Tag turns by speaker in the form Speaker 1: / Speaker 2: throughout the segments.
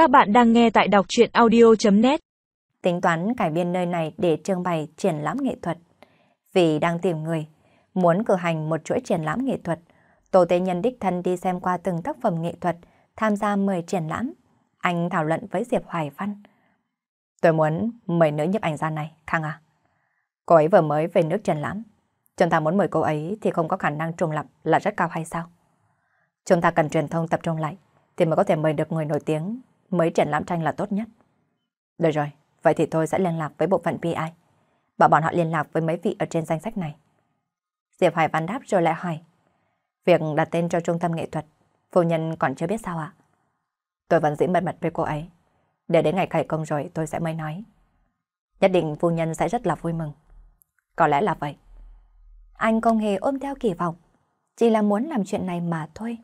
Speaker 1: Các bạn đang nghe tại đọc chuyện audio.net
Speaker 2: Tính toán cải biên nơi này để trưng bày triển lãm nghệ thuật. Vì đang tìm người, muốn cử hành một chuỗi triển lãm nghệ thuật, tổ Tế Nhân đích thân đi xem qua từng tác phẩm nghệ thuật, tham gia 10 triển lãm. Anh thảo luận với Diệp Hoài Văn. Tôi muốn mời nữ nhiếp ảnh gia này, Khang à. Cô ấy vừa mới về nước triển lãm. Chúng ta muốn mời cô ấy thì không có khả năng trùng lập là rất cao hay sao? Chúng ta cần truyền thông tập trung lại thì mới có thể mời được người nổi tiếng mới triển lãm tranh là tốt nhất. Được rồi, vậy thì tôi sẽ liên lạc với bộ phận PI. Bảo bọn họ liên lạc với mấy vị ở trên danh sách này. Diệp Hoài Văn đáp rồi lại hỏi. Việc đặt tên cho trung tâm nghệ thuật, phu nhân còn chưa biết sao ạ? Tôi vẫn giữ mật mật với cô ấy. Để đến ngày khởi công rồi tôi sẽ mới nói. Nhất định phu nhân sẽ rất là vui mừng. Có lẽ là vậy. Anh không hề ôm theo kỳ vọng. Chỉ là muốn làm chuyện này mà thôi.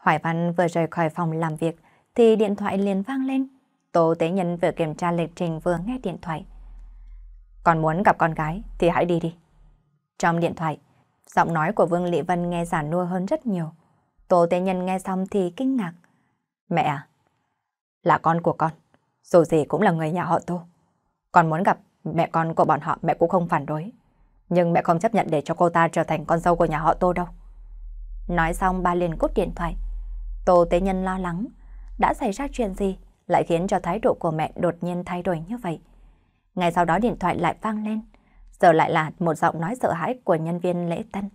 Speaker 2: Hoài Văn vừa rời khỏi phòng làm việc thì điện thoại liền vang lên. Tô Tế Nhân vừa kiểm tra lịch trình vừa nghe điện thoại. Còn muốn gặp con gái thì hãy đi đi. Trong điện thoại, giọng nói của Vương Lị Vân nghe giả nua hơn rất nhiều. Tô Tế Nhân nghe xong thì kinh ngạc. Mẹ à? Là con của con. Dù gì cũng là người nhà họ Tô. Con muốn gặp mẹ con của bọn họ mẹ cũng không phản đối. Nhưng mẹ không chấp nhận để cho cô ta trở thành con dâu của nhà họ Tô đâu. Nói xong ba liền cút điện thoại. Tô Tế Nhân lo lắng đã xảy ra chuyện gì lại khiến cho thái độ của mẹ đột nhiên thay đổi như vậy. Ngay sau đó điện thoại lại vang lên, giờ lại là một giọng nói sợ hãi của nhân viên lễ tân.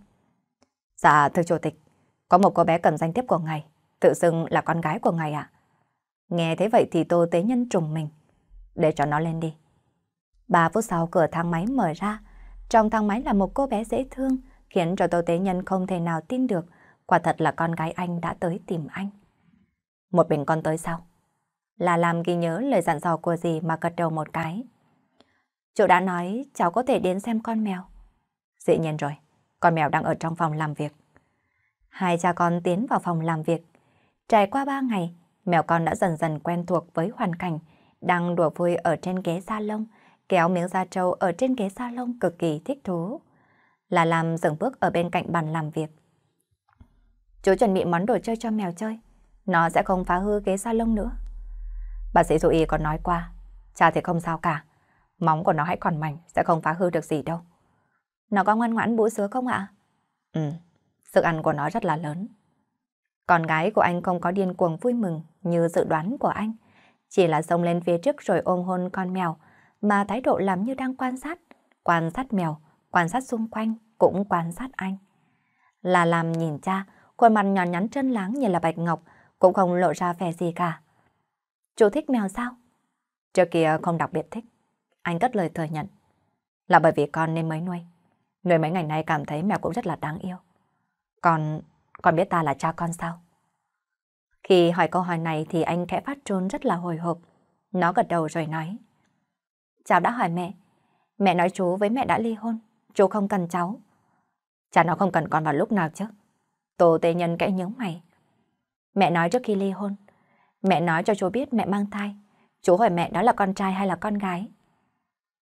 Speaker 2: Dạ, thưa chủ tịch, có một cô bé cần danh thiếp của ngài, tự xưng là con gái của ngài ạ. Nghe thế vậy thì tô tế nhân trùng mình, để cho nó lên đi. Ba phút sau cửa thang máy mở ra, trong thang máy là một cô bé dễ thương, khiến cho tô tế nhân không thể nào tin được, quả thật là con gái anh đã tới tìm anh. Một mình con tới sau. Là làm ghi nhớ lời dặn dò của gì mà gật đầu một cái. Chủ đã nói cháu có thể đến xem con mèo. Dĩ nhiên rồi, con mèo đang ở trong phòng làm việc. Hai cha con tiến vào phòng làm việc. Trải qua ba ngày, mèo con đã dần dần quen thuộc với hoàn cảnh, đang đùa vui ở trên ghế salon, kéo miếng da trâu ở trên ghế salon cực kỳ thích thú. Là làm dừng bước ở bên cạnh bàn làm việc. Chú chuẩn bị món đồ chơi cho mèo chơi nó sẽ không phá hư ghế salon nữa. Bác sĩ Dụ còn nói qua, cha thì không sao cả, móng của nó hãy còn mảnh, sẽ không phá hư được gì đâu. Nó có ngoan ngoãn bú sữa không ạ? Ừ, sức ăn của nó rất là lớn. Con gái của anh không có điên cuồng vui mừng như dự đoán của anh, chỉ là xông lên phía trước rồi ôm hôn con mèo, mà thái độ làm như đang quan sát, quan sát mèo, quan sát xung quanh, cũng quan sát anh. Là làm nhìn cha, khuôn mặt nhỏ nhắn chân láng như là bạch ngọc, cũng không lộ ra vẻ gì cả. Chú thích mèo sao? Trước kia không đặc biệt thích. Anh cất lời thừa nhận. Là bởi vì con nên mới nuôi. Nuôi mấy ngày nay cảm thấy mèo cũng rất là đáng yêu. Còn, con biết ta là cha con sao? Khi hỏi câu hỏi này thì anh khẽ phát trôn rất là hồi hộp. Nó gật đầu rồi nói. Cháu đã hỏi mẹ. Mẹ nói chú với mẹ đã ly hôn. Chú không cần cháu. Cha nó không cần con vào lúc nào chứ. Tô tê nhân kẽ nhớ mày. Mẹ nói trước khi ly hôn. Mẹ nói cho chú biết mẹ mang thai. Chú hỏi mẹ đó là con trai hay là con gái.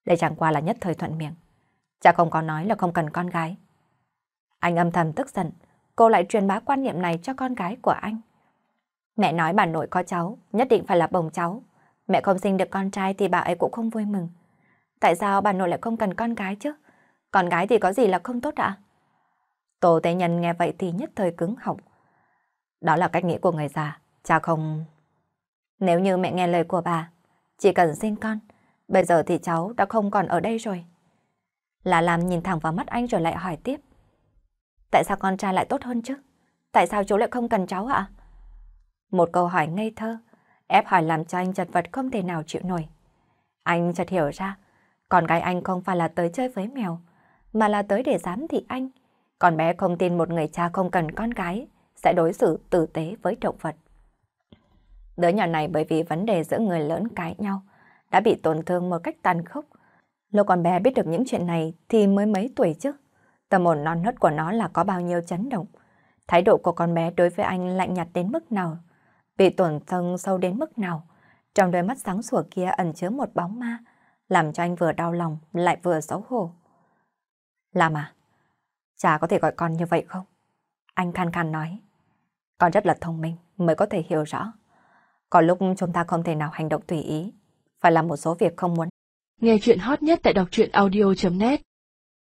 Speaker 2: Đây chẳng qua là nhất thời thuận miệng. Cha không có nói là không cần con gái. Anh âm thầm tức giận. Cô lại truyền bá quan niệm này cho con gái của anh. Mẹ nói bà nội có cháu, nhất định phải là bồng cháu. Mẹ không sinh được con trai thì bà ấy cũng không vui mừng. Tại sao bà nội lại không cần con gái chứ? Con gái thì có gì là không tốt ạ? À? Tô Tế Nhân nghe vậy thì nhất thời cứng họng. Đó là cách nghĩ của người già, cha không... Nếu như mẹ nghe lời của bà, chỉ cần sinh con, bây giờ thì cháu đã không còn ở đây rồi. Là làm nhìn thẳng vào mắt anh rồi lại hỏi tiếp. Tại sao con trai lại tốt hơn chứ? Tại sao chú lại không cần cháu ạ? Một câu hỏi ngây thơ, ép hỏi làm cho anh chật vật không thể nào chịu nổi. Anh chợt hiểu ra, con gái anh không phải là tới chơi với mèo, mà là tới để giám thị anh. Con bé không tin một người cha không cần con gái, sẽ đối xử tử tế với động vật. Đứa nhỏ này bởi vì vấn đề giữa người lớn cãi nhau, đã bị tổn thương một cách tàn khốc. Lúc con bé biết được những chuyện này thì mới mấy tuổi chứ. Tâm hồn non nớt của nó là có bao nhiêu chấn động. Thái độ của con bé đối với anh lạnh nhạt đến mức nào, bị tổn thương sâu đến mức nào. Trong đôi mắt sáng sủa kia ẩn chứa một bóng ma, làm cho anh vừa đau lòng lại vừa xấu hổ. Làm à? Chả có thể gọi con như vậy không? Anh khan khan nói. Con rất là thông minh mới có thể hiểu rõ. Có lúc chúng ta không thể nào hành động tùy ý, phải làm một số việc không muốn.
Speaker 1: Nghe chuyện hot nhất tại đọc truyện audio.net